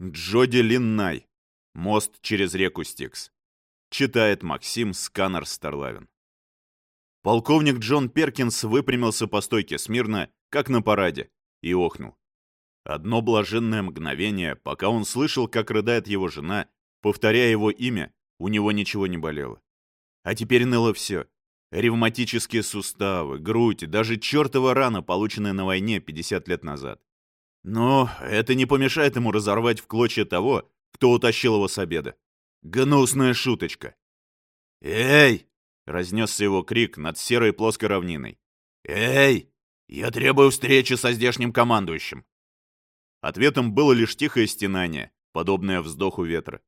Джоди Линнай. Мост через реку Стикс. Читает Максим Сканер Старлавин. Полковник Джон Перкинс выпрямился по стойке смирно, как на параде, и охнул. Одно блаженное мгновение, пока он слышал, как рыдает его жена, повторяя его имя, у него ничего не болело. А теперь ныло все. Ревматические суставы, грудь, даже чертова рана, полученная на войне 50 лет назад. Но это не помешает ему разорвать в клочья того, кто утащил его с обеда. Гнусная шуточка. «Эй!» — разнесся его крик над серой плоской равниной. «Эй! Я требую встречи со здешним командующим!» Ответом было лишь тихое стенание, подобное вздоху ветра.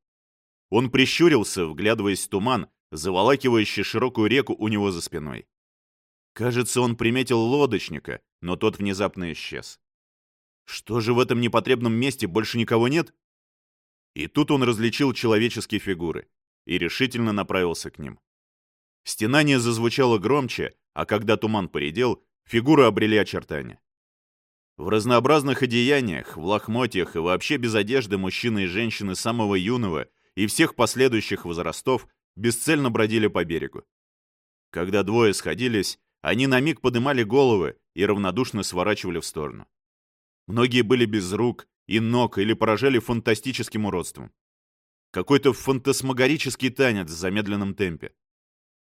Он прищурился, вглядываясь в туман, заволакивающий широкую реку у него за спиной. Кажется, он приметил лодочника, но тот внезапно исчез. Что же в этом непотребном месте больше никого нет? И тут он различил человеческие фигуры и решительно направился к ним. Стенание зазвучало громче, а когда туман поредел, фигуры обрели очертания. В разнообразных одеяниях, в лохмотьях и вообще без одежды мужчины и женщины самого юного и всех последующих возрастов бесцельно бродили по берегу. Когда двое сходились, они на миг подымали головы и равнодушно сворачивали в сторону. Многие были без рук и ног или поражали фантастическим уродством. Какой-то фантасмагорический танец в замедленном темпе.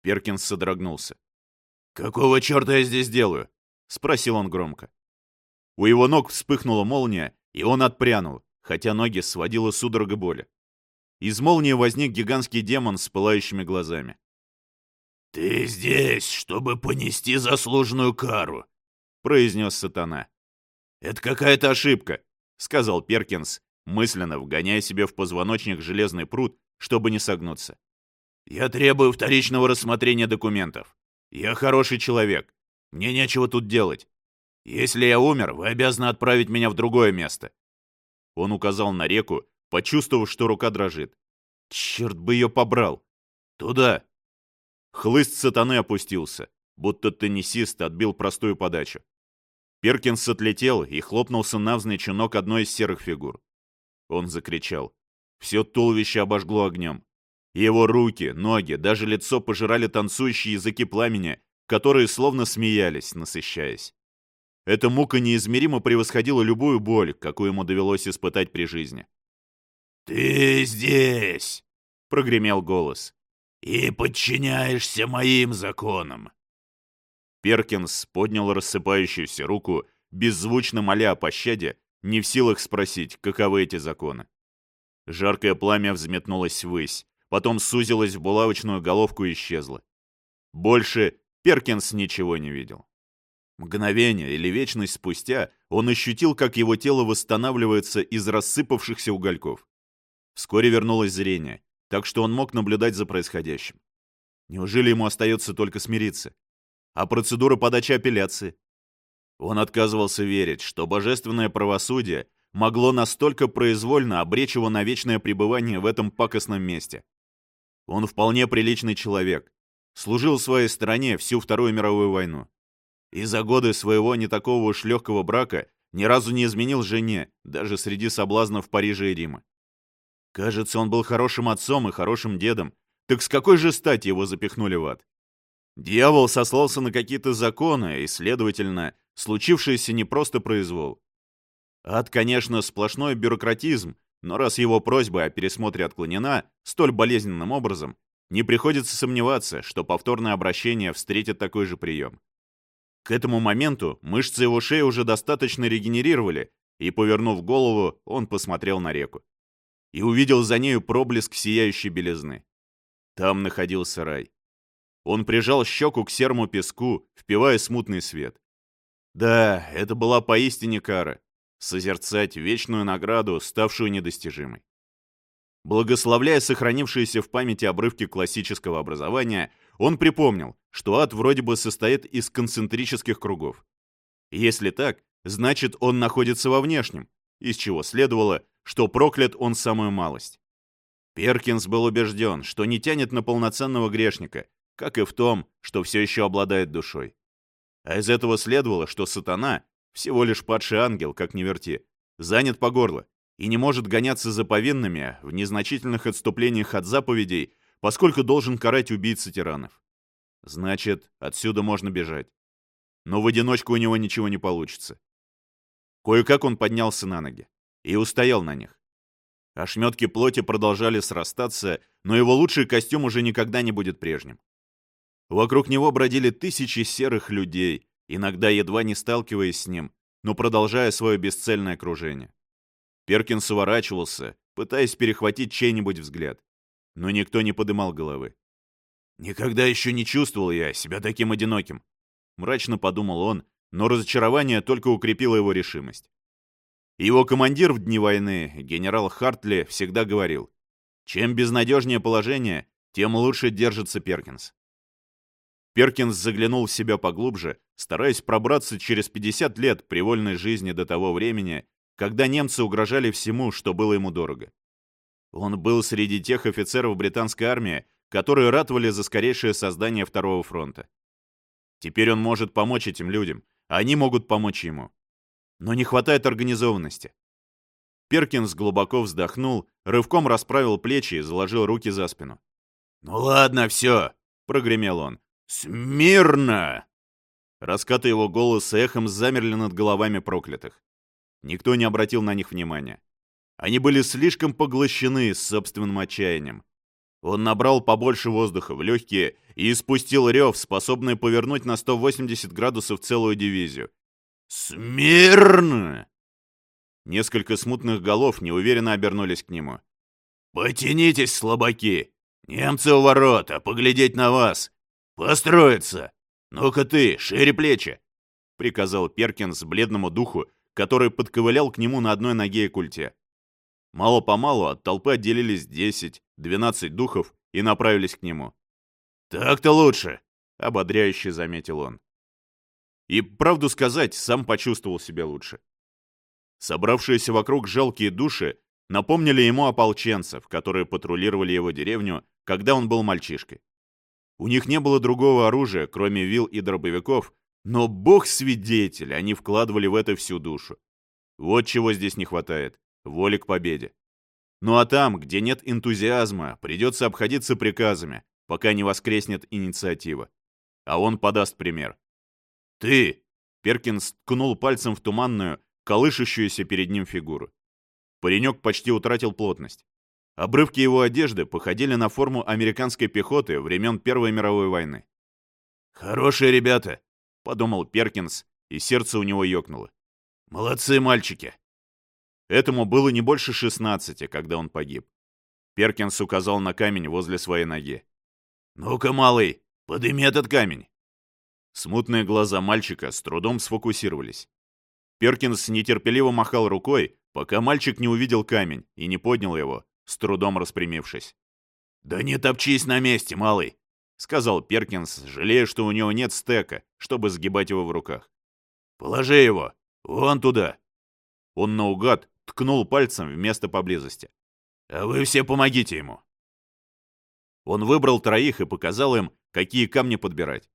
Перкинс содрогнулся. «Какого черта я здесь делаю?» — спросил он громко. У его ног вспыхнула молния, и он отпрянул, хотя ноги сводила судорога боли. Из молнии возник гигантский демон с пылающими глазами. «Ты здесь, чтобы понести заслуженную кару», — произнес сатана. «Это какая-то ошибка», — сказал Перкинс, мысленно вгоняя себе в позвоночник железный пруд, чтобы не согнуться. «Я требую вторичного рассмотрения документов. Я хороший человек. Мне нечего тут делать. Если я умер, вы обязаны отправить меня в другое место». Он указал на реку, почувствовав, что рука дрожит. «Черт бы ее побрал! Туда!» Хлыст сатаны опустился, будто теннисист отбил простую подачу. Перкинс отлетел и хлопнулся навзничь ног одной из серых фигур. Он закричал. Все туловище обожгло огнем. Его руки, ноги, даже лицо пожирали танцующие языки пламени, которые словно смеялись, насыщаясь. Эта мука неизмеримо превосходила любую боль, какую ему довелось испытать при жизни. «Ты здесь!» — прогремел голос. «И подчиняешься моим законам. Перкинс поднял рассыпающуюся руку, беззвучно моля о пощаде, не в силах спросить, каковы эти законы. Жаркое пламя взметнулось ввысь, потом сузилось в булавочную головку и исчезло. Больше Перкинс ничего не видел. Мгновение или вечность спустя он ощутил, как его тело восстанавливается из рассыпавшихся угольков. Вскоре вернулось зрение, так что он мог наблюдать за происходящим. Неужели ему остается только смириться? А процедура подачи апелляции. Он отказывался верить, что божественное правосудие могло настолько произвольно обречь его на вечное пребывание в этом пакостном месте. Он вполне приличный человек, служил своей стране всю Вторую мировую войну. И за годы своего не такого уж легкого брака ни разу не изменил жене, даже среди соблазнов Парижа и Рима. Кажется, он был хорошим отцом и хорошим дедом, так с какой же стати его запихнули в ад? Дьявол сослался на какие-то законы, и, следовательно, случившееся не просто произвол. Ад, конечно, сплошной бюрократизм, но раз его просьба о пересмотре отклонена столь болезненным образом, не приходится сомневаться, что повторное обращение встретит такой же прием. К этому моменту мышцы его шеи уже достаточно регенерировали, и, повернув голову, он посмотрел на реку. И увидел за нею проблеск сияющей белизны. Там находился рай. Он прижал щеку к серому песку, впивая смутный свет. Да, это была поистине кара — созерцать вечную награду, ставшую недостижимой. Благословляя сохранившиеся в памяти обрывки классического образования, он припомнил, что ад вроде бы состоит из концентрических кругов. Если так, значит он находится во внешнем, из чего следовало, что проклят он самую малость. Перкинс был убежден, что не тянет на полноценного грешника, как и в том, что все еще обладает душой. А из этого следовало, что сатана, всего лишь падший ангел, как ни верти, занят по горло, и не может гоняться за повинными в незначительных отступлениях от заповедей, поскольку должен карать убийцы тиранов. Значит, отсюда можно бежать. Но в одиночку у него ничего не получится. Кое-как он поднялся на ноги и устоял на них. Ошметки плоти продолжали срастаться, но его лучший костюм уже никогда не будет прежним. Вокруг него бродили тысячи серых людей, иногда едва не сталкиваясь с ним, но продолжая свое бесцельное окружение. Перкинс уворачивался, пытаясь перехватить чей-нибудь взгляд, но никто не подымал головы. «Никогда еще не чувствовал я себя таким одиноким», — мрачно подумал он, но разочарование только укрепило его решимость. Его командир в дни войны, генерал Хартли, всегда говорил, «Чем безнадежнее положение, тем лучше держится Перкинс». Перкинс заглянул в себя поглубже, стараясь пробраться через 50 лет привольной жизни до того времени, когда немцы угрожали всему, что было ему дорого. Он был среди тех офицеров британской армии, которые ратовали за скорейшее создание Второго фронта. Теперь он может помочь этим людям, а они могут помочь ему. Но не хватает организованности. Перкинс глубоко вздохнул, рывком расправил плечи и заложил руки за спину. «Ну ладно, все!» — прогремел он. «Смирно!» Раскаты его голоса эхом замерли над головами проклятых. Никто не обратил на них внимания. Они были слишком поглощены собственным отчаянием. Он набрал побольше воздуха в легкие и испустил рев, способный повернуть на 180 градусов целую дивизию. «Смирно!» Несколько смутных голов неуверенно обернулись к нему. «Потянитесь, слабаки! Немцы у ворот, а поглядеть на вас! «Построиться! Ну-ка ты, шире плечи!» — приказал Перкинс бледному духу, который подковылял к нему на одной ноге и культе. Мало-помалу от толпы отделились 10-12 духов и направились к нему. «Так-то лучше!» — ободряюще заметил он. И, правду сказать, сам почувствовал себя лучше. Собравшиеся вокруг жалкие души напомнили ему ополченцев, которые патрулировали его деревню, когда он был мальчишкой. У них не было другого оружия, кроме вил и дробовиков, но бог свидетель, они вкладывали в это всю душу. Вот чего здесь не хватает — воли к победе. Ну а там, где нет энтузиазма, придется обходиться приказами, пока не воскреснет инициатива. А он подаст пример. «Ты!» — Перкинс ткнул пальцем в туманную, колышущуюся перед ним фигуру. Паренек почти утратил плотность. Обрывки его одежды походили на форму американской пехоты времен Первой мировой войны. «Хорошие ребята», — подумал Перкинс, и сердце у него ёкнуло. «Молодцы мальчики!» Этому было не больше шестнадцати, когда он погиб. Перкинс указал на камень возле своей ноги. «Ну-ка, малый, подыми этот камень!» Смутные глаза мальчика с трудом сфокусировались. Перкинс нетерпеливо махал рукой, пока мальчик не увидел камень и не поднял его, с трудом распрямившись. «Да не топчись на месте, малый!» — сказал Перкинс, жалея, что у него нет стека, чтобы сгибать его в руках. «Положи его! Вон туда!» Он наугад ткнул пальцем в место поблизости. «А вы все помогите ему!» Он выбрал троих и показал им, какие камни подбирать.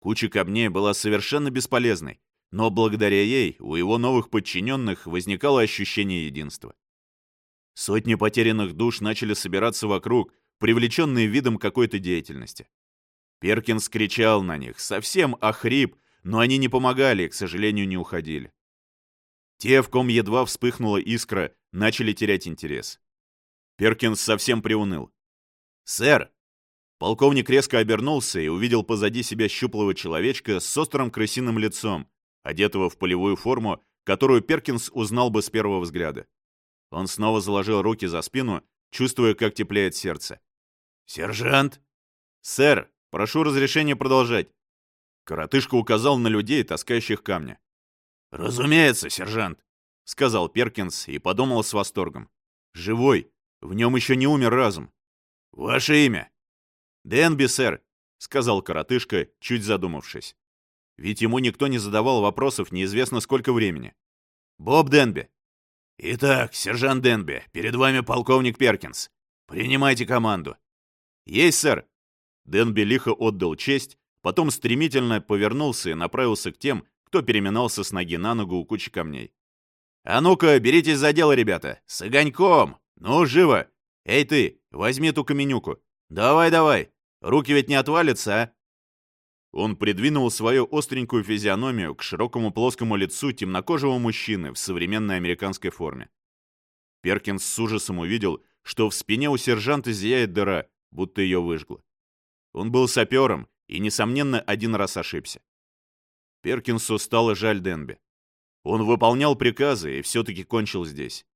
Куча камней была совершенно бесполезной, но благодаря ей у его новых подчиненных возникало ощущение единства. Сотни потерянных душ начали собираться вокруг, привлеченные видом какой-то деятельности. Перкинс кричал на них, совсем охрип, но они не помогали к сожалению, не уходили. Те, в ком едва вспыхнула искра, начали терять интерес. Перкинс совсем приуныл. «Сэр!» Полковник резко обернулся и увидел позади себя щуплого человечка с острым крысиным лицом, одетого в полевую форму, которую Перкинс узнал бы с первого взгляда. Он снова заложил руки за спину, чувствуя, как теплеет сердце. «Сержант!» «Сэр, прошу разрешения продолжать». Коротышка указал на людей, таскающих камни. «Разумеется, сержант», — сказал Перкинс и подумал с восторгом. «Живой! В нем еще не умер разум». «Ваше имя?» «Денби, сэр», — сказал коротышка, чуть задумавшись. Ведь ему никто не задавал вопросов неизвестно сколько времени. «Боб Денби», «Итак, сержант Денби, перед вами полковник Перкинс. Принимайте команду». «Есть, сэр». Денби лихо отдал честь, потом стремительно повернулся и направился к тем, кто переминался с ноги на ногу у кучи камней. А ну-ка, беритесь за дело, ребята! С огоньком! Ну, живо! Эй ты, возьми ту каменюку! Давай-давай! Руки ведь не отвалятся, а?» Он придвинул свою остренькую физиономию к широкому плоскому лицу темнокожего мужчины в современной американской форме. Перкинс с ужасом увидел, что в спине у сержанта зияет дыра, будто ее выжгло. Он был сапером и, несомненно, один раз ошибся. Перкинсу стало жаль Денби. Он выполнял приказы и все-таки кончил здесь.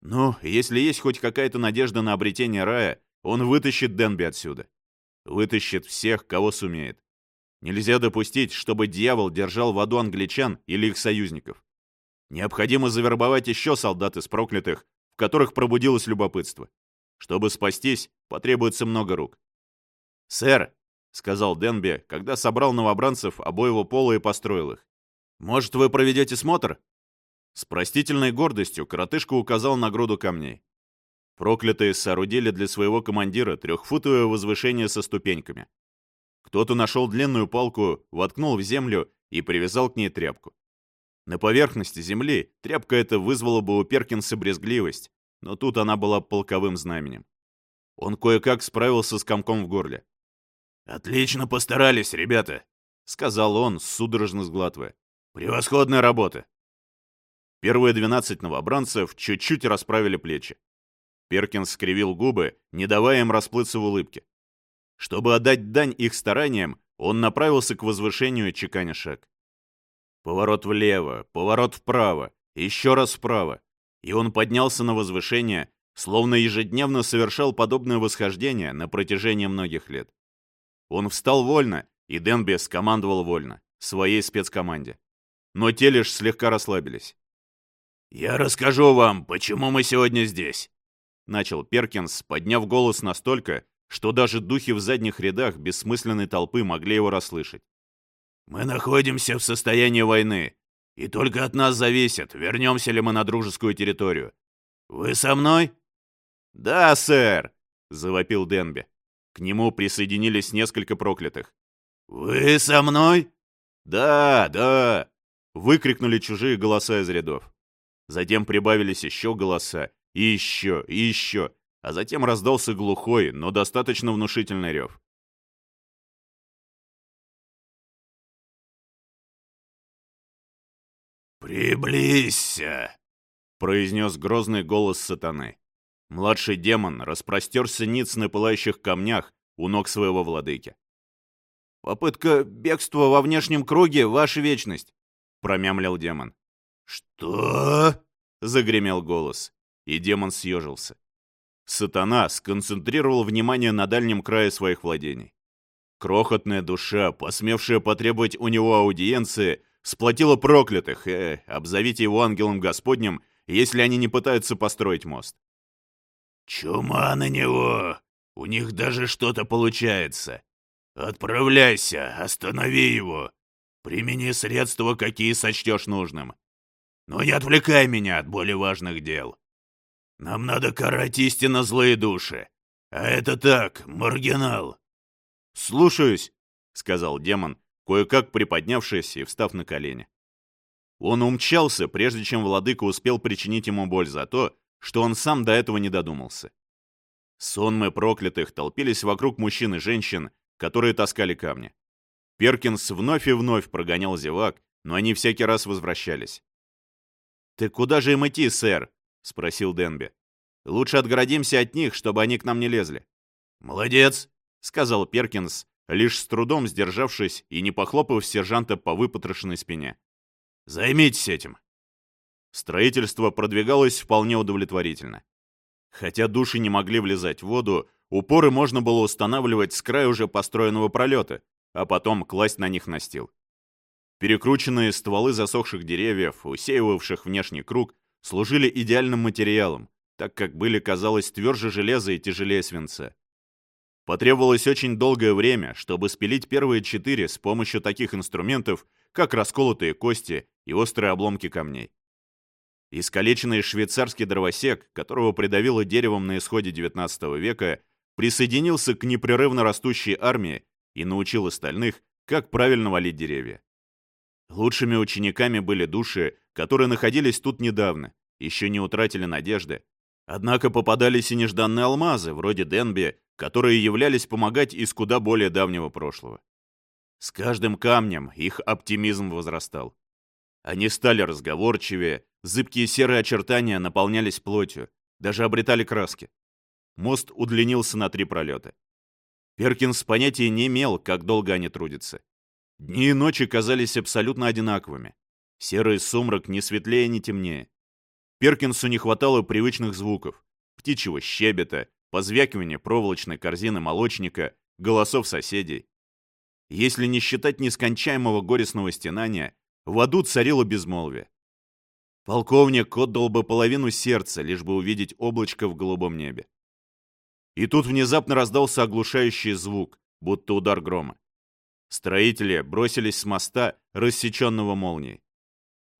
Но если есть хоть какая-то надежда на обретение рая, он вытащит Денби отсюда. Вытащит всех, кого сумеет. Нельзя допустить, чтобы дьявол держал в аду англичан или их союзников. Необходимо завербовать еще солдат из проклятых, в которых пробудилось любопытство. Чтобы спастись, потребуется много рук. «Сэр», — сказал Денби, когда собрал новобранцев обоего пола и построил их, «может, вы проведете смотр?» С простительной гордостью коротышка указал на груду камней. Проклятые соорудили для своего командира трехфутовое возвышение со ступеньками. Кто-то нашел длинную палку, воткнул в землю и привязал к ней тряпку. На поверхности земли тряпка эта вызвала бы у Перкинса брезгливость, но тут она была полковым знаменем. Он кое-как справился с комком в горле. «Отлично постарались, ребята», — сказал он, судорожно сглатывая. «Превосходная работа». Первые двенадцать новобранцев чуть-чуть расправили плечи. Перкинс скривил губы, не давая им расплыться в улыбке. Чтобы отдать дань их стараниям, он направился к возвышению чеканя шаг. Поворот влево, поворот вправо, еще раз вправо. И он поднялся на возвышение, словно ежедневно совершал подобное восхождение на протяжении многих лет. Он встал вольно, и Денби скомандовал вольно, своей спецкоманде. Но те лишь слегка расслабились. «Я расскажу вам, почему мы сегодня здесь», — начал Перкинс, подняв голос настолько, что даже духи в задних рядах бессмысленной толпы могли его расслышать. Мы находимся в состоянии войны, и только от нас зависит, вернемся ли мы на дружескую территорию. Вы со мной? Да, сэр, завопил Денби. К нему присоединились несколько проклятых. Вы со мной? Да, да, выкрикнули чужие голоса из рядов. Затем прибавились еще голоса, и еще, и еще, а затем раздался глухой, но достаточно внушительный рев. «Приблизься!» — произнес грозный голос сатаны. Младший демон распростерся ниц на пылающих камнях у ног своего владыки. «Попытка бегства во внешнем круге, ваша вечность!» — промямлил демон. «Что?» — загремел голос, и демон съежился. Сатана сконцентрировал внимание на дальнем крае своих владений. Крохотная душа, посмевшая потребовать у него аудиенции, сплотила проклятых, э, обзовите его ангелом Господним, если они не пытаются построить мост. «Чума на него! У них даже что-то получается! Отправляйся, останови его! Примени средства, какие сочтешь нужным! Но не отвлекай меня от более важных дел! Нам надо карать истинно злые души, а это так, маргинал!» «Слушаюсь», — сказал демон, кое-как приподнявшись и встав на колени. Он умчался, прежде чем владыка успел причинить ему боль за то, что он сам до этого не додумался. Сонмы проклятых толпились вокруг мужчин и женщин, которые таскали камни. Перкинс вновь и вновь прогонял зевак, но они всякий раз возвращались. «Ты куда же им идти, сэр?» — спросил Денби. «Лучше отгородимся от них, чтобы они к нам не лезли». «Молодец!» — сказал Перкинс, лишь с трудом сдержавшись и не похлопав сержанта по выпотрошенной спине. «Займитесь этим!» Строительство продвигалось вполне удовлетворительно. Хотя души не могли влезать в воду, упоры можно было устанавливать с края уже построенного пролета, а потом класть на них настил. Перекрученные стволы засохших деревьев, усеивавших внешний круг, служили идеальным материалом, так как были, казалось, тверже железа и тяжелее свинца. Потребовалось очень долгое время, чтобы спилить первые четыре с помощью таких инструментов, как расколотые кости и острые обломки камней. Искалеченный швейцарский дровосек, которого придавило деревом на исходе XIX века, присоединился к непрерывно растущей армии и научил остальных, как правильно валить деревья. Лучшими учениками были души, которые находились тут недавно, еще не утратили надежды. Однако попадались и нежданные алмазы, вроде Денби, которые являлись помогать из куда более давнего прошлого. С каждым камнем их оптимизм возрастал. Они стали разговорчивее, зыбкие серые очертания наполнялись плотью, даже обретали краски. Мост удлинился на три пролета. Перкинс понятия не имел, как долго они трудятся. Дни и ночи казались абсолютно одинаковыми. Серый сумрак ни светлее, ни темнее. Перкинсу не хватало привычных звуков. Птичьего щебета, позвякивания проволочной корзины молочника, голосов соседей. Если не считать нескончаемого горестного стенания, в аду царило безмолвие. Полковник отдал бы половину сердца, лишь бы увидеть облачко в голубом небе. И тут внезапно раздался оглушающий звук, будто удар грома. Строители бросились с моста, рассеченного молнией.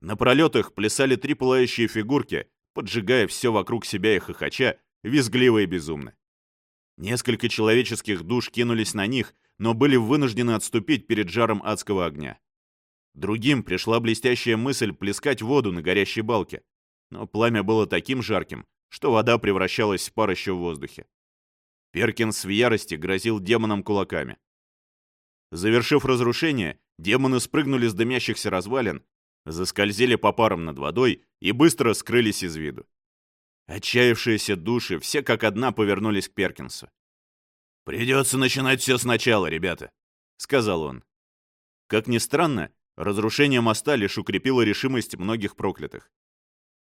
На пролетах плясали три пылающие фигурки, поджигая все вокруг себя и хохоча, визгливо и безумно. Несколько человеческих душ кинулись на них, но были вынуждены отступить перед жаром адского огня. Другим пришла блестящая мысль плескать воду на горящей балке, но пламя было таким жарким, что вода превращалась в пар еще в воздухе. Перкинс в ярости грозил демонам кулаками. Завершив разрушение, демоны спрыгнули с дымящихся развалин, заскользили по парам над водой и быстро скрылись из виду. Отчаявшиеся души все как одна повернулись к Перкинсу. «Придется начинать все сначала, ребята», — сказал он. Как ни странно, разрушение моста лишь укрепило решимость многих проклятых.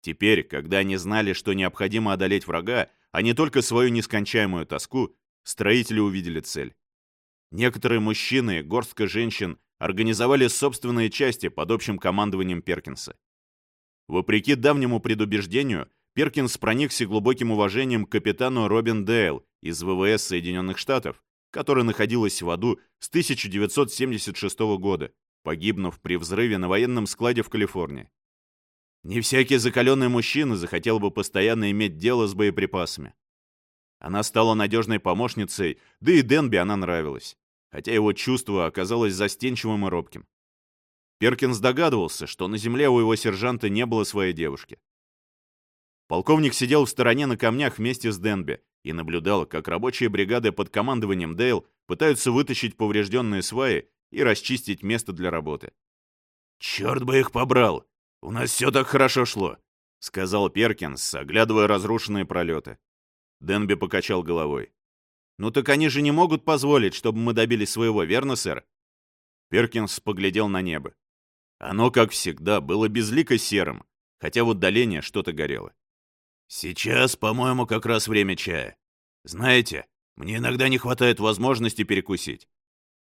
Теперь, когда они знали, что необходимо одолеть врага, а не только свою нескончаемую тоску, строители увидели цель. Некоторые мужчины, горстка женщин, организовали собственные части под общим командованием Перкинса. Вопреки давнему предубеждению, Перкинс проникся глубоким уважением к капитану Робин Дейл из ВВС Соединенных Штатов, которая находилась в аду с 1976 года, погибнув при взрыве на военном складе в Калифорнии. Не всякий закаленный мужчина захотел бы постоянно иметь дело с боеприпасами. Она стала надежной помощницей, да и Денби она нравилась, хотя его чувство оказалось застенчивым и робким. Перкинс догадывался, что на земле у его сержанта не было своей девушки. Полковник сидел в стороне на камнях вместе с Денби и наблюдал, как рабочие бригады под командованием Дейл пытаются вытащить поврежденные сваи и расчистить место для работы. «Черт бы их побрал!» «У нас все так хорошо шло», — сказал Перкинс, оглядывая разрушенные пролеты. Денби покачал головой. «Ну так они же не могут позволить, чтобы мы добились своего, верно, сэр?» Перкинс поглядел на небо. Оно, как всегда, было безлико серым, хотя в отдалении что-то горело. «Сейчас, по-моему, как раз время чая. Знаете, мне иногда не хватает возможности перекусить.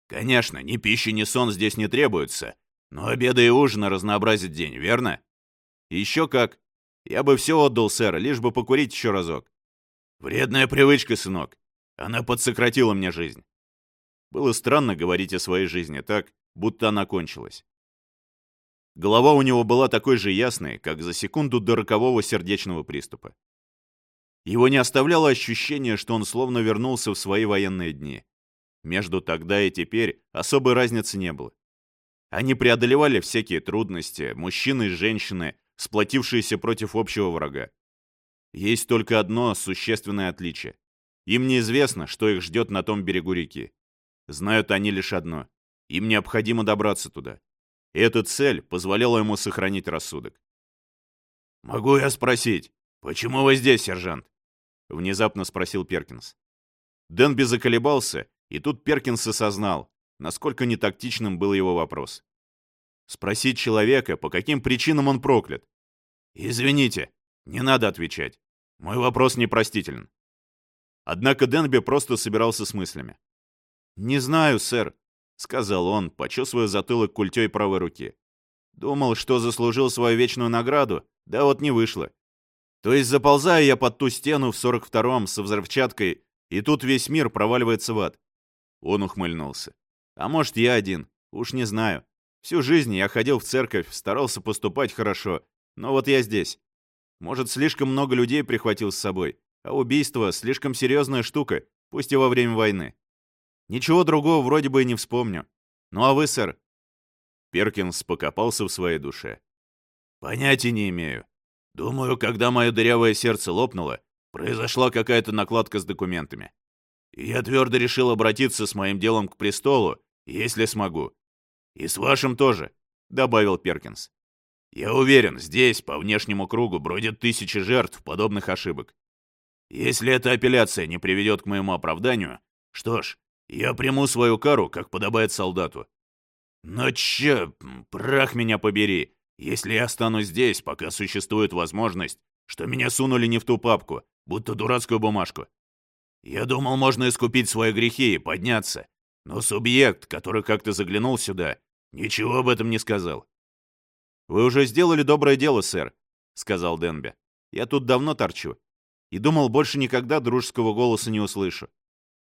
Конечно, ни пищи, ни сон здесь не требуются, но обеда и ужина разнообразит день, верно? Еще как. Я бы все отдал, сэр, лишь бы покурить еще разок. Вредная привычка, сынок. Она подсократила мне жизнь. Было странно говорить о своей жизни так, будто она кончилась. Голова у него была такой же ясной, как за секунду до рокового сердечного приступа. Его не оставляло ощущение, что он словно вернулся в свои военные дни. Между тогда и теперь особой разницы не было. Они преодолевали всякие трудности, мужчины и женщины, сплотившиеся против общего врага. Есть только одно существенное отличие. Им неизвестно, что их ждет на том берегу реки. Знают они лишь одно. Им необходимо добраться туда. И эта цель позволяла ему сохранить рассудок. «Могу я спросить, почему вы здесь, сержант?» Внезапно спросил Перкинс. Дэнби заколебался, и тут Перкинс осознал, насколько нетактичным был его вопрос. Спросить человека, по каким причинам он проклят. «Извините, не надо отвечать. Мой вопрос непростителен». Однако Денби просто собирался с мыслями. «Не знаю, сэр», — сказал он, почесывая затылок культей правой руки. «Думал, что заслужил свою вечную награду, да вот не вышло. То есть заползаю я под ту стену в 42-м со взрывчаткой, и тут весь мир проваливается в ад». Он ухмыльнулся. А может, я один. Уж не знаю. Всю жизнь я ходил в церковь, старался поступать хорошо. Но вот я здесь. Может, слишком много людей прихватил с собой. А убийство — слишком серьезная штука, пусть и во время войны. Ничего другого вроде бы и не вспомню. Ну а вы, сэр?» Перкинс покопался в своей душе. Понятия не имею. Думаю, когда мое дырявое сердце лопнуло, произошла какая-то накладка с документами. И я твердо решил обратиться с моим делом к престолу, если смогу. И с вашим тоже, добавил Перкинс. Я уверен, здесь, по внешнему кругу, бродят тысячи жертв подобных ошибок. Если эта апелляция не приведет к моему оправданию, что ж, я приму свою кару, как подобает солдату. Но че, прах меня побери, если я останусь здесь, пока существует возможность, что меня сунули не в ту папку, будто дурацкую бумажку. Я думал, можно искупить свои грехи и подняться, но субъект, который как-то заглянул сюда, ничего об этом не сказал. «Вы уже сделали доброе дело, сэр», — сказал Денби. «Я тут давно торчу. И думал, больше никогда дружеского голоса не услышу.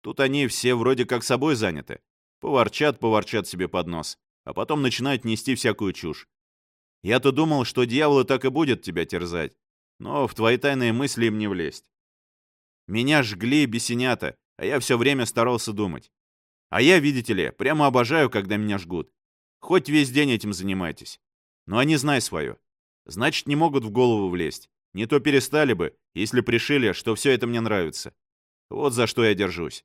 Тут они все вроде как собой заняты. Поворчат, поворчат себе под нос, а потом начинают нести всякую чушь. Я-то думал, что дьявол так и будет тебя терзать, но в твои тайные мысли им не влезть. Меня жгли бесенята, а я все время старался думать. А я, видите ли, прямо обожаю, когда меня жгут. Хоть весь день этим занимайтесь. Но они знай свое. Значит, не могут в голову влезть. Не то перестали бы, если пришили, что все это мне нравится. Вот за что я держусь.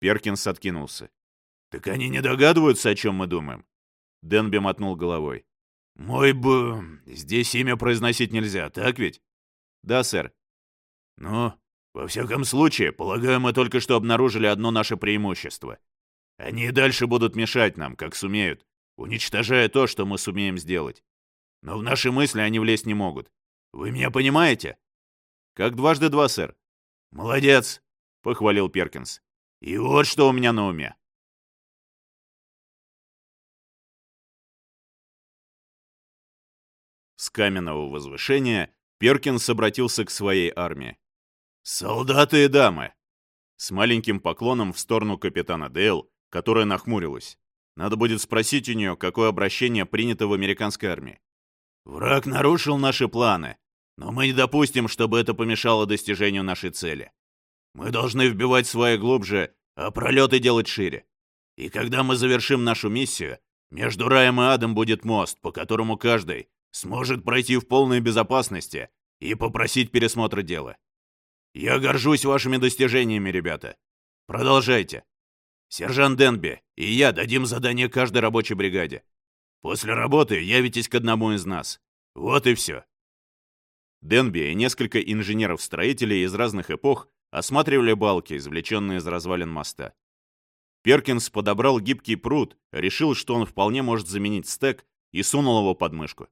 Перкинс откинулся. «Так они не догадываются, о чем мы думаем?» Денби мотнул головой. «Мой б... Здесь имя произносить нельзя, так ведь?» «Да, сэр». «Ну, во всяком случае, полагаю, мы только что обнаружили одно наше преимущество. Они и дальше будут мешать нам, как сумеют, уничтожая то, что мы сумеем сделать. Но в наши мысли они влезть не могут. Вы меня понимаете?» «Как дважды два, сэр». «Молодец», — похвалил Перкинс. «И вот что у меня на уме. С каменного возвышения Перкинс обратился к своей армии. «Солдаты и дамы!» С маленьким поклоном в сторону капитана Дейл, которая нахмурилась. Надо будет спросить у нее, какое обращение принято в американской армии. «Враг нарушил наши планы, но мы не допустим, чтобы это помешало достижению нашей цели. Мы должны вбивать свои глубже, а пролеты делать шире. И когда мы завершим нашу миссию, между раем и адом будет мост, по которому каждый сможет пройти в полной безопасности и попросить пересмотра дела. Я горжусь вашими достижениями, ребята. Продолжайте. Сержант Денби и я дадим задание каждой рабочей бригаде. После работы явитесь к одному из нас. Вот и все. Денби и несколько инженеров-строителей из разных эпох осматривали балки, извлеченные из развалин моста. Перкинс подобрал гибкий пруд, решил, что он вполне может заменить стек, и сунул его под мышку.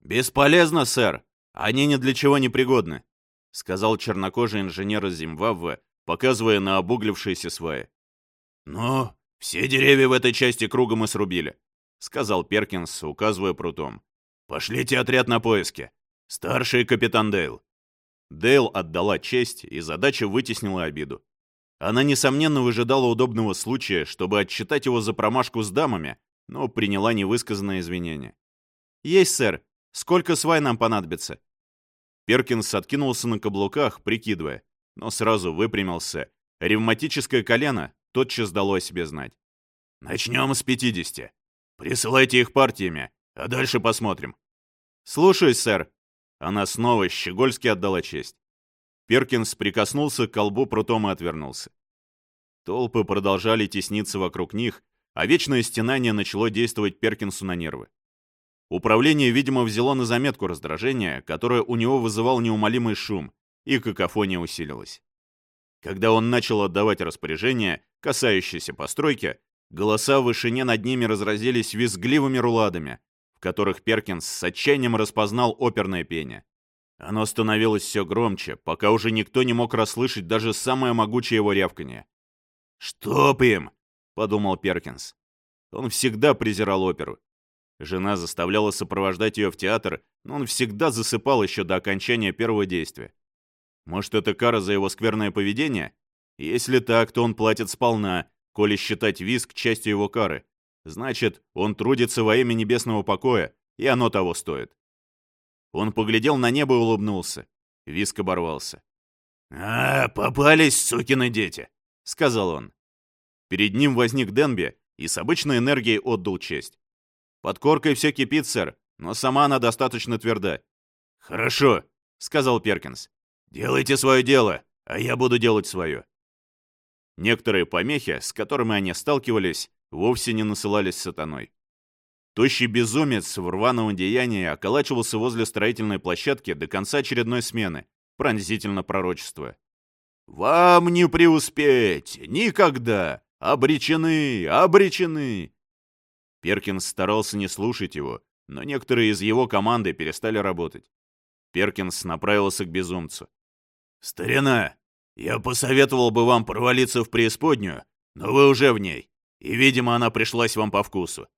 «Бесполезно, сэр. Они ни для чего не пригодны», — сказал чернокожий инженер из Зимбабве, показывая на обуглившиеся сваи. «Ну, все деревья в этой части круга мы срубили», — сказал Перкинс, указывая прутом. «Пошлите отряд на поиски. Старший капитан Дейл». Дейл отдала честь, и задача вытеснила обиду. Она, несомненно, выжидала удобного случая, чтобы отчитать его за промашку с дамами, но приняла невысказанное извинение. «Есть, сэр. Сколько свай нам понадобится?» Перкинс откинулся на каблуках, прикидывая, но сразу выпрямился. Ревматическое колено тотчас дало о себе знать. «Начнем с 50. Присылайте их партиями, а дальше посмотрим». «Слушаюсь, сэр». Она снова щегольски отдала честь. Перкинс прикоснулся к колбу прутом и отвернулся. Толпы продолжали тесниться вокруг них, а вечное стенание начало действовать Перкинсу на нервы. Управление, видимо, взяло на заметку раздражение, которое у него вызывал неумолимый шум, и какофония усилилась. Когда он начал отдавать распоряжения, касающиеся постройки, голоса в вышине над ними разразились визгливыми руладами, в которых Перкинс с отчаянием распознал оперное пение. Оно становилось все громче, пока уже никто не мог расслышать даже самое могучее его рявканье. «Штоп им!» — подумал Перкинс. Он всегда презирал оперу, Жена заставляла сопровождать ее в театр, но он всегда засыпал еще до окончания первого действия. Может, это кара за его скверное поведение? Если так, то он платит сполна, коли считать виск частью его кары. Значит, он трудится во имя небесного покоя, и оно того стоит. Он поглядел на небо и улыбнулся. Виск оборвался. «А, попались, сукины дети!» — сказал он. Перед ним возник Денби и с обычной энергией отдал честь. «Под коркой все кипит, сэр. но сама она достаточно тверда. «Хорошо», — сказал Перкинс. «Делайте свое дело, а я буду делать свое». Некоторые помехи, с которыми они сталкивались, вовсе не насылались сатаной. Тощий безумец в рваном деянии околачивался возле строительной площадки до конца очередной смены, пронзительно пророчествуя. «Вам не преуспеть! Никогда! Обречены! Обречены!» Перкинс старался не слушать его, но некоторые из его команды перестали работать. Перкинс направился к безумцу. «Старина, я посоветовал бы вам провалиться в преисподнюю, но вы уже в ней, и, видимо, она пришлась вам по вкусу.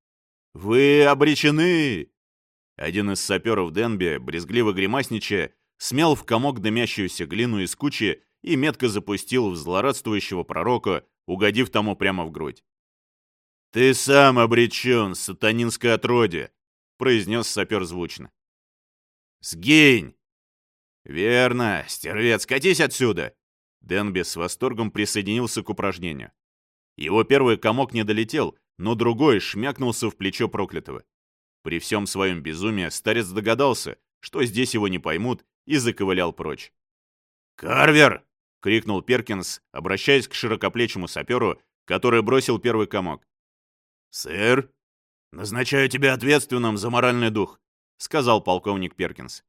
«Вы обречены!» Один из саперов Денби, брезгливо гримасничая, смял в комок дымящуюся глину из кучи и метко запустил в злорадствующего пророка, угодив тому прямо в грудь. «Ты сам обречен, сатанинское отродье!» — произнес сапер звучно. «Сгинь!» «Верно, стервец, катись отсюда!» Денби с восторгом присоединился к упражнению. Его первый комок не долетел, но другой шмякнулся в плечо проклятого. При всем своем безумии старец догадался, что здесь его не поймут, и заковылял прочь. «Карвер!» — крикнул Перкинс, обращаясь к широкоплечему саперу, который бросил первый комок. «Сэр, назначаю тебя ответственным за моральный дух», — сказал полковник Перкинс.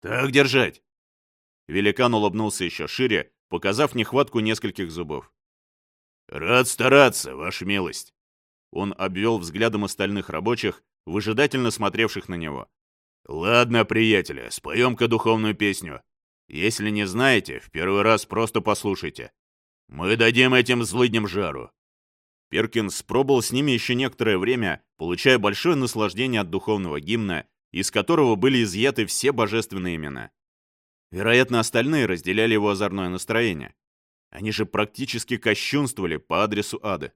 «Так держать!» Великан улыбнулся еще шире, показав нехватку нескольких зубов. «Рад стараться, ваша милость!» Он обвел взглядом остальных рабочих, выжидательно смотревших на него. «Ладно, приятели, споем-ка духовную песню. Если не знаете, в первый раз просто послушайте. Мы дадим этим злыдням жару». Перкинс пробыл с ними еще некоторое время, получая большое наслаждение от духовного гимна, из которого были изъяты все божественные имена. Вероятно, остальные разделяли его озорное настроение. Они же практически кощунствовали по адресу ада.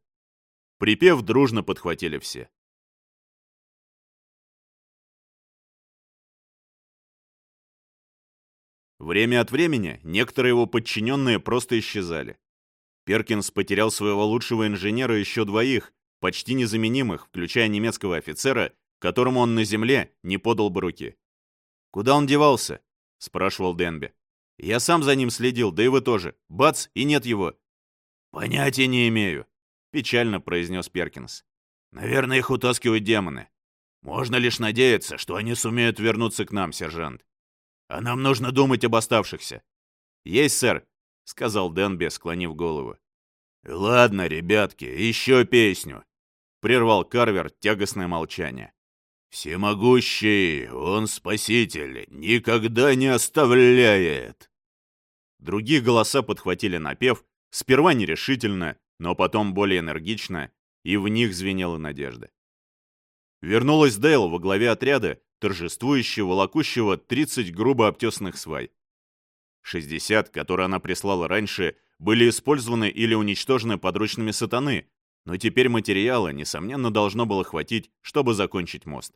Припев дружно подхватили все. Время от времени некоторые его подчиненные просто исчезали. Перкинс потерял своего лучшего инженера еще двоих, почти незаменимых, включая немецкого офицера, которому он на земле не подал бы руки. «Куда он девался?» — спрашивал Денби. «Я сам за ним следил, да и вы тоже. Бац, и нет его». «Понятия не имею», печально произнес Перкинс. «Наверное, их утаскивают демоны. Можно лишь надеяться, что они сумеют вернуться к нам, сержант. А нам нужно думать об оставшихся». «Есть, сэр», — сказал Денби, склонив голову. «Ладно, ребятки, еще песню», — прервал Карвер тягостное молчание. «Всемогущий, он спаситель, никогда не оставляет». Другие голоса подхватили напев, сперва нерешительно, но потом более энергично, и в них звенела надежда. Вернулась Дейл во главе отряда, торжествующего, волокущего 30 грубо обтесанных свай. 60, которые она прислала раньше, были использованы или уничтожены подручными сатаны, но теперь материала, несомненно, должно было хватить, чтобы закончить мост.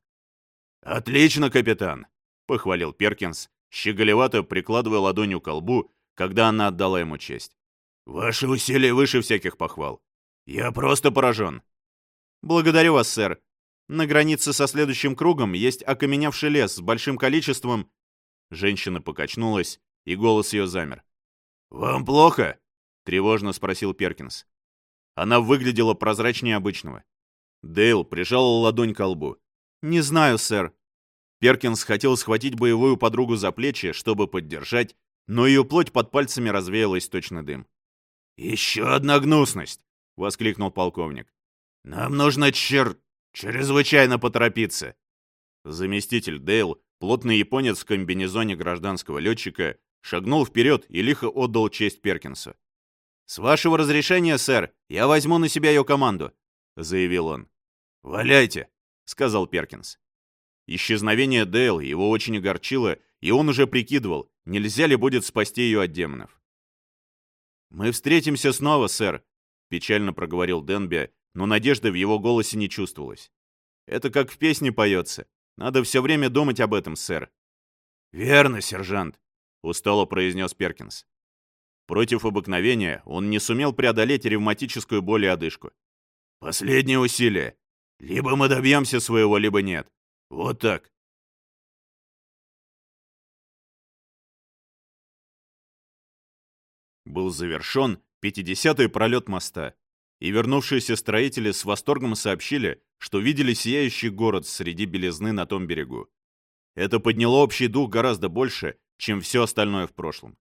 «Отлично, капитан!» — похвалил Перкинс, щеголевато прикладывая ладонью к колбу, когда она отдала ему честь. Ваши усилия выше всяких похвал. Я просто поражен. Благодарю вас, сэр. На границе со следующим кругом есть окаменевший лес с большим количеством... Женщина покачнулась, и голос ее замер. «Вам плохо?» — тревожно спросил Перкинс. Она выглядела прозрачнее обычного. Дейл прижал ладонь к лбу. «Не знаю, сэр». Перкинс хотел схватить боевую подругу за плечи, чтобы поддержать, но ее плоть под пальцами развеялась точно дым. «Еще одна гнусность!» — воскликнул полковник. «Нам нужно чер... чрезвычайно поторопиться!» Заместитель Дейл, плотный японец в комбинезоне гражданского летчика, шагнул вперед и лихо отдал честь Перкинсу. «С вашего разрешения, сэр, я возьму на себя ее команду», — заявил он. «Валяйте», — сказал Перкинс. Исчезновение Дейл его очень огорчило, и он уже прикидывал, нельзя ли будет спасти ее от демонов. «Мы встретимся снова, сэр», — печально проговорил Денби, но надежды в его голосе не чувствовалось. «Это как в песне поется. Надо все время думать об этом, сэр». «Верно, сержант», — устало произнес Перкинс. Против обыкновения он не сумел преодолеть ревматическую боль и одышку. «Последнее усилие. Либо мы добьемся своего, либо нет. Вот так». Был завершен 50-й пролет моста, и вернувшиеся строители с восторгом сообщили, что видели сияющий город среди белизны на том берегу. Это подняло общий дух гораздо больше, чем все остальное в прошлом.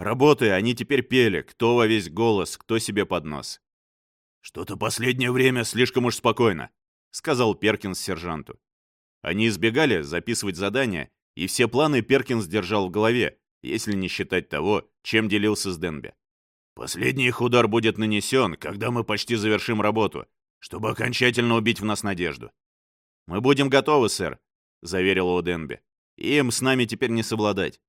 Работая, они теперь пели, кто во весь голос, кто себе под нос. «Что-то последнее время слишком уж спокойно», — сказал Перкинс сержанту. Они избегали записывать задания, и все планы Перкинс держал в голове, если не считать того, чем делился с Денби. «Последний их удар будет нанесен, когда мы почти завершим работу, чтобы окончательно убить в нас надежду». «Мы будем готовы, сэр», — заверил его Денби. «Им с нами теперь не совладать».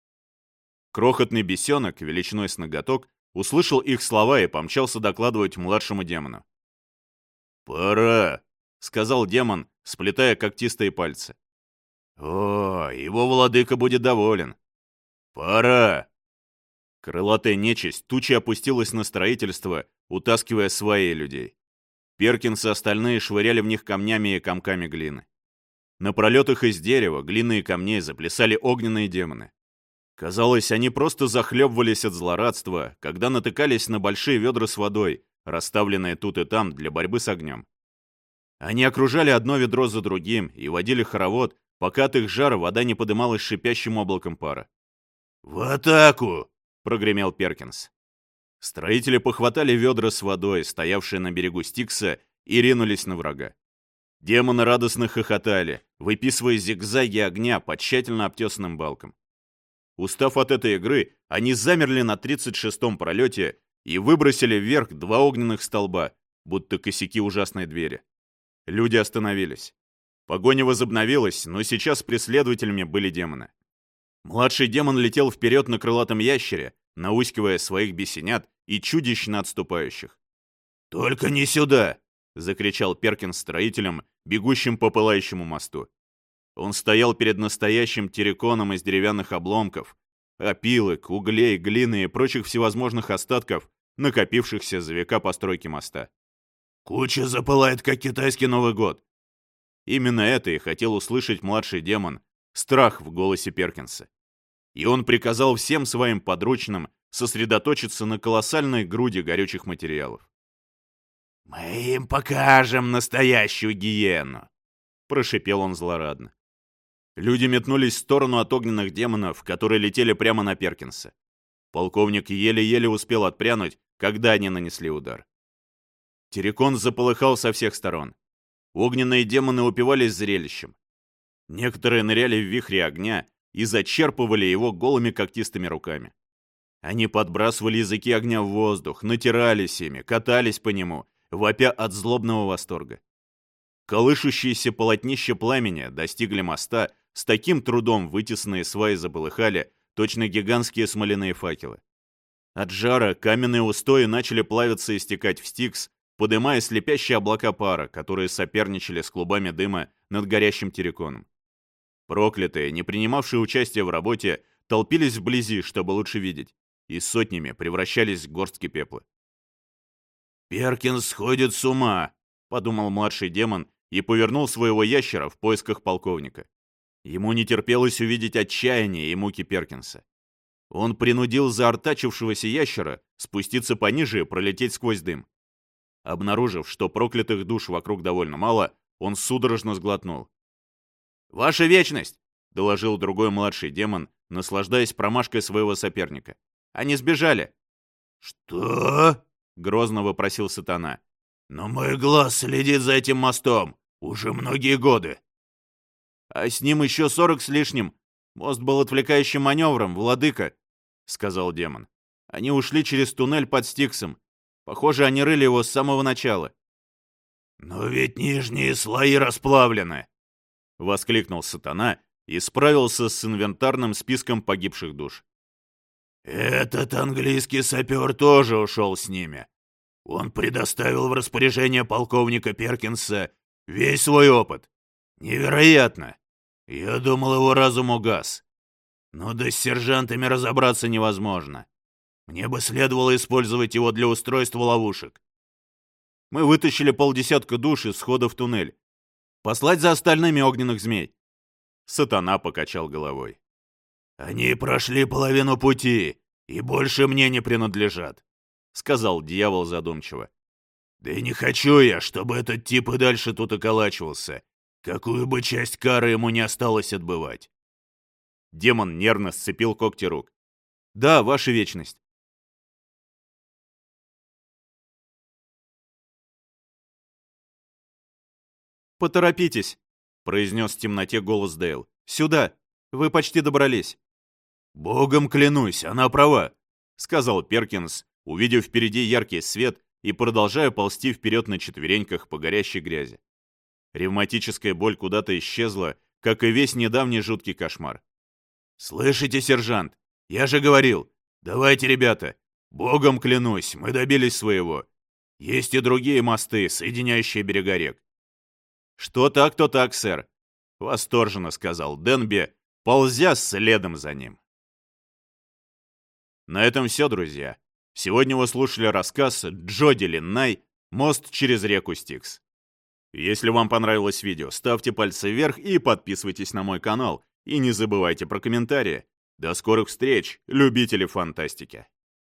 Крохотный бесенок, величиной с ноготок, услышал их слова и помчался докладывать младшему демону. «Пора», — сказал демон, сплетая когтистые пальцы. «О, его владыка будет доволен. Пора!» Крылатая нечисть тучей опустилась на строительство, утаскивая свои людей. Перкинс и остальные швыряли в них камнями и комками глины. На пролетах из дерева, глины и камней заплясали огненные демоны. Казалось, они просто захлебывались от злорадства, когда натыкались на большие ведра с водой, расставленные тут и там для борьбы с огнем. Они окружали одно ведро за другим и водили хоровод, пока от их жара вода не подымалась шипящим облаком пара. «В атаку!» — прогремел Перкинс. Строители похватали ведра с водой, стоявшие на берегу Стикса, и ринулись на врага. Демоны радостно хохотали, выписывая зигзаги огня по тщательно обтесанным балкам. Устав от этой игры, они замерли на 36-м пролете и выбросили вверх два огненных столба, будто косяки ужасной двери. Люди остановились. Погоня возобновилась, но сейчас преследователями были демоны. Младший демон летел вперед на крылатом ящере, наускивая своих бесенят и чудищно отступающих. «Только не сюда!» — закричал Перкин строителям, бегущим по пылающему мосту. Он стоял перед настоящим терриконом из деревянных обломков, опилок, углей, глины и прочих всевозможных остатков, накопившихся за века постройки моста. «Куча запылает, как китайский Новый год!» Именно это и хотел услышать младший демон, страх в голосе Перкинса. И он приказал всем своим подручным сосредоточиться на колоссальной груди горючих материалов. «Мы им покажем настоящую гиену!» — прошипел он злорадно. Люди метнулись в сторону от огненных демонов, которые летели прямо на Перкинса. Полковник еле-еле успел отпрянуть, когда они нанесли удар. Терекон заполыхал со всех сторон. Огненные демоны упивались зрелищем. Некоторые ныряли в вихре огня и зачерпывали его голыми когтистыми руками. Они подбрасывали языки огня в воздух, натирались ими, катались по нему, вопя от злобного восторга. Колышущиеся полотнища пламени достигли моста, с таким трудом вытесанные сваи заполыхали, точно гигантские смоляные факелы. От жара каменные устои начали плавиться и стекать в стикс, подымая слепящие облака пара, которые соперничали с клубами дыма над горящим терриконом. Проклятые, не принимавшие участия в работе, толпились вблизи, чтобы лучше видеть, и сотнями превращались в горстки пепла. «Перкинс сходит с ума», — подумал младший демон и повернул своего ящера в поисках полковника. Ему не терпелось увидеть отчаяние и муки Перкинса. Он принудил заортачившегося ящера спуститься пониже и пролететь сквозь дым. Обнаружив, что проклятых душ вокруг довольно мало, он судорожно сглотнул. «Ваша вечность!» — доложил другой младший демон, наслаждаясь промашкой своего соперника. «Они сбежали!» «Что?» — грозно вопросил сатана. «Но мой глаз следит за этим мостом уже многие годы». «А с ним еще сорок с лишним. Мост был отвлекающим маневром, владыка», — сказал демон. «Они ушли через туннель под Стиксом. Похоже, они рыли его с самого начала». «Но ведь нижние слои расплавлены», — воскликнул сатана и справился с инвентарным списком погибших душ. «Этот английский сапер тоже ушел с ними. Он предоставил в распоряжение полковника Перкинса весь свой опыт. Невероятно! Я думал, его разум угас. Но да с сержантами разобраться невозможно. Мне бы следовало использовать его для устройства ловушек. Мы вытащили полдесятка душ из схода в туннель. Послать за остальными огненных змей. Сатана покачал головой. Они прошли половину пути, и больше мне не принадлежат», — сказал дьявол задумчиво. «Да и не хочу я, чтобы этот тип и дальше тут околачивался, какую бы часть кары ему не осталось отбывать». Демон нервно сцепил когти рук. «Да, ваша вечность». «Поторопитесь», — произнес в темноте голос Дейл. «Сюда! Вы почти добрались!» «Богом клянусь, она права!» — сказал Перкинс, увидев впереди яркий свет и продолжая ползти вперед на четвереньках по горящей грязи. Ревматическая боль куда-то исчезла, как и весь недавний жуткий кошмар. «Слышите, сержант? Я же говорил! Давайте, ребята! Богом клянусь, мы добились своего! Есть и другие мосты, соединяющие берега рек. «Что так, то так, сэр», — восторженно сказал Денби, ползя следом за ним. На этом все, друзья. Сегодня вы слушали рассказ Джоди Линнай «Мост через реку Стикс». Если вам понравилось видео, ставьте пальцы вверх и подписывайтесь на мой канал. И не забывайте про комментарии. До скорых встреч, любители фантастики!